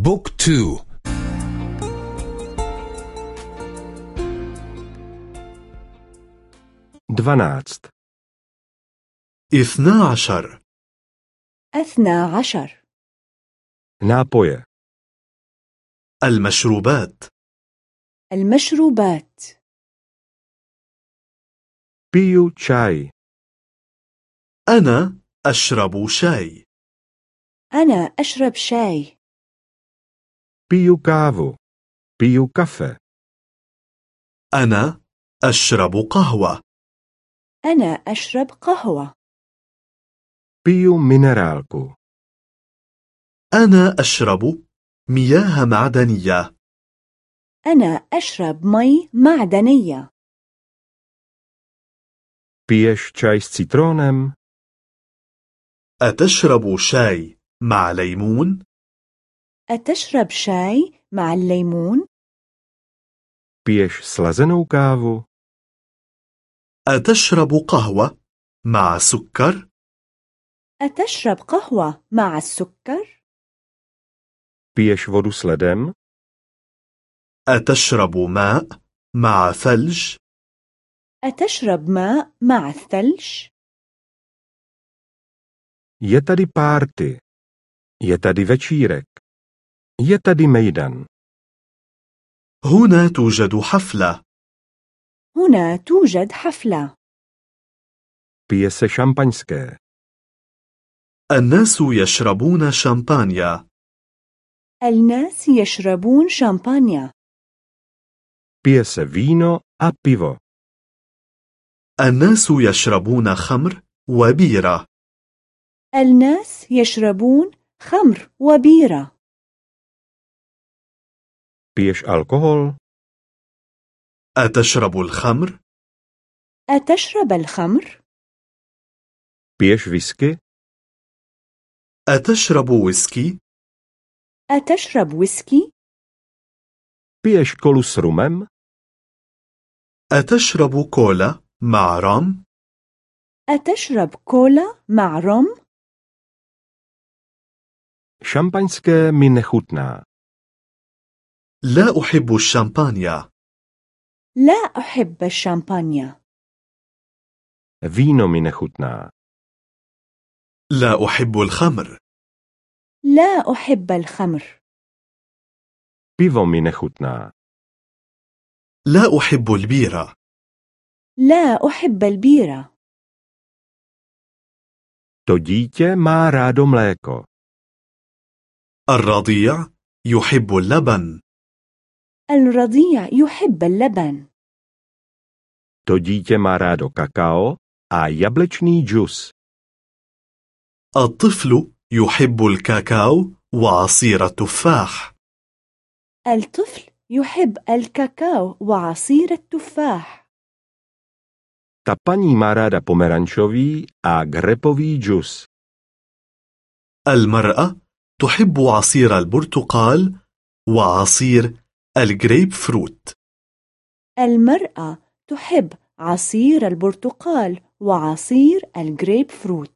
بوك تو dvanáct, اثنا عشر أثنى عشر nápoje, المشروبات المشروبات piju čaj, أنا أشرب شاي أنا أشرب شاي piju kávu, piju kafe, أنا أشرب قهوة. أنا أشرب قهوة. Piju minerálku, أنا أشرب مياه معدنية. أنا أشرب مي معدنية. Piješ čaj s citrónem, أتشرب شاي مع ليمون؟ أتشرب شاي مع الليمون؟ piješ slazenou kávu, أتشرب قهوة مع سكر؟ أتشرب قهوة مع السكر؟ piješ vodu s ledem, أتشرب ماء مع ثلج؟ أتشرب ماء مع الثلج؟ je tady párty, je tady večírek, tady mejdan, هنا توجد حفلة. هنا توجد حفلة. Pije se šampaňské, الناس يشربون شامبانيا. الناس يشربون شامبانيا. Pije se víno a pivo, الناس يشربون خمر وبيرة. الناس يشربون خمر وبيرة. Piješ alkohol, أتشرب الخمر؟ أتشرب الخمر؟ piješ whisky, أتشرب ويسكي؟ أتشرب ويسكي؟ piješ kolu s rumem, أتشرب كولا مع رام؟ أتشرب كولا مع روم؟ šampaňské mi nechutná, لا أحب الشامبانيا. لا أحب الشامبانيا. Víno mi nechutná, لا أحب الخمر. لا أحب الخمر. Pivo mi nechutná, لا أحب البيرة. لا أحب البيرة. To dítě má rádo mléko, الرضيع يحب اللبن. الرضيع يحب اللبن. To dítě má rádo kakao a jablečný džus, الطفل يحب الكاكاو وعصير التفاح الطفل يحب الكاكاو وعصير التفاح ta paní má ráda pomerančový a grepový džus, المرأة تحب عصير البرتقال وعصير الجريب فروت المرأة تحب عصير البرتقال وعصير الجريب فروت